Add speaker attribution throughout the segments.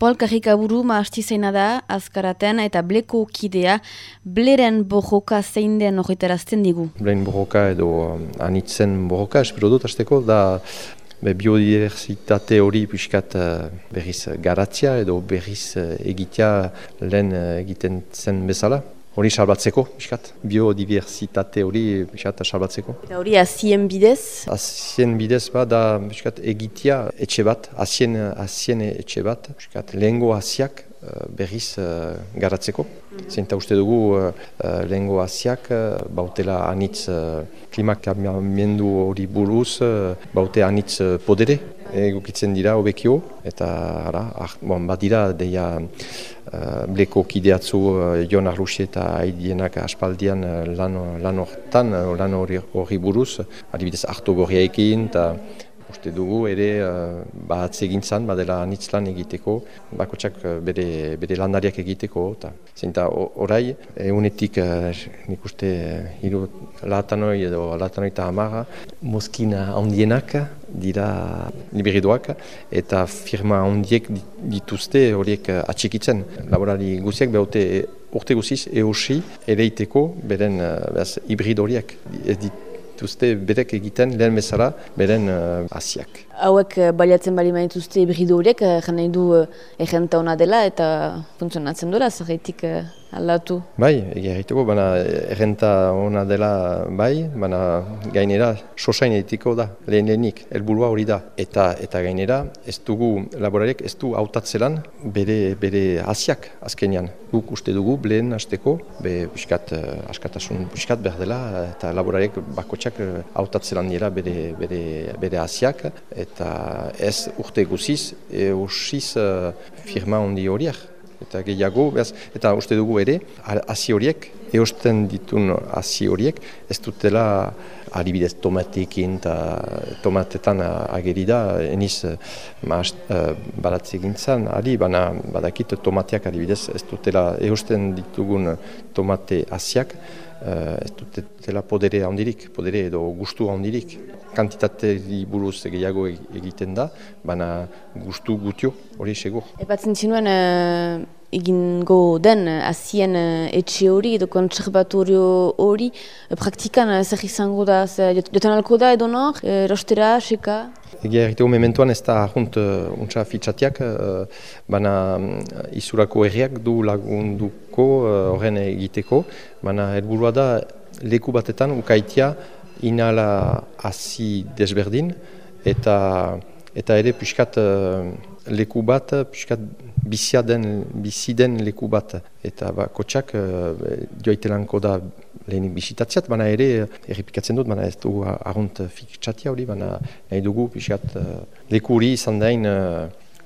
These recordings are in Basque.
Speaker 1: Paul Karikaburu maasti zeina da, azkaraten eta bleko kidea, bleren bojoka zein den horretarazten digu.
Speaker 2: Bleren bojoka edo um, anitzen bojoka, espero dut azteko, da be, biodiversitate hori piskat uh, berriz garatzia edo berriz uh, egitea lehen uh, egiten zen bezala hori salbatzeko, biskat, biodiversitate hori biskat salbatzeko.
Speaker 1: Eta hori azien bidez?
Speaker 2: Azien bidez ba da biskat egitea etxe bat, azien, azien etxe bat, biskat lehengo aziak uh, berriz uh, garatzeko. Mm -hmm. uste dugu uh, lehengo aziak uh, bautela anitz uh, klimak hori buruz, uh, baute anitz uh, podere, egukitzen dira obekio, eta ara, ah, bon, bat dira deia uh, bleko kideatzu uh, Jon Arluxi eta Aidienak aspaldian uh, lan hortan, lan hori buruz, adibidez hartu gorriaekin, eta uste dugu ere uh, bat egintzan, badela anitzlan egiteko, bakotsak bere, bere landariak egiteko. Ta. Zinta orai, egunetik uh, nik uste hiru latanoi edo latanoi eta hamaga, moskina handienak dira liberidoak eta firma handiek dituzte horiek atxikitzen. Laborari guziak behaute urte guziz eusi ereiteko beren uh, hibrid horiek. Ez dituzte berek egiten lehen bezala beren uh, asiak.
Speaker 1: Hauek uh, baliatzen bali maituzte hibrid horiek, uh, nahi du egenta hona dela eta funtzionatzen duela, zerretik aldatu?
Speaker 2: Bai, egiarrituko, baina errenta ona dela bai, baina gainera sosain editiko da, lehen lehenik, helburua hori da. Eta eta gainera, ez dugu laborariek, ez du hautatzelan bere, bere asiak azkenean. Guk uste dugu, lehen hasteko, be piskat, askatasun piskat behar dela, eta laborariek bakotxak hautatzelan dira bere, bere, bere asiak, eta ez urte guziz, eusiz firma handi horiek eta gehiago, behaz, eta uste dugu ere, hasi horiek, eosten ditun hasi horiek, ez dutela adibidez tomatekin eta tomatetan ageri da, eniz maaz, uh, baratze gintzen, ari, baina badakit tomateak adibidez, ez dutela eosten ditugun tomate hasiak, ez dutela podere handirik, podere edo gustu handirik. Kantitate buruz gehiago egiten da, baina gustu gutio hori segur.
Speaker 1: Epatzen zinuen, uh, egingo den azien uh, etxe hori edo kontserbatorio hori, uh, praktikan zer izango da, joten alko da edo nor, uh, rostera, seka?
Speaker 2: Egia erriteko mementoan ez da ahunt uh, untsa fitxatiak, uh, baina um, izurako erriak du lagunduko horren uh, egiteko, baina helburua da leku batetan ukaitia inala hasi desberdin, eta eta ere piskat uh, leku bat, piskat bizia den, bizi den leku bat. Eta ba, kotxak uh, joaitelanko da lehenik bisitatziat, baina ere errepikatzen dut, baina ez dugu argunt fiktxatia hori, baina nahi dugu piskat uh, leku hori izan dain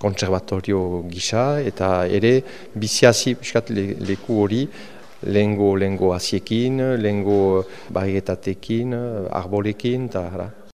Speaker 2: konservatorio gisa, eta ere biziazi piskat le, leku hori lehengo, lehengo aziekin, lehengo barrietatekin, arbolekin, eta